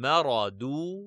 مرضوا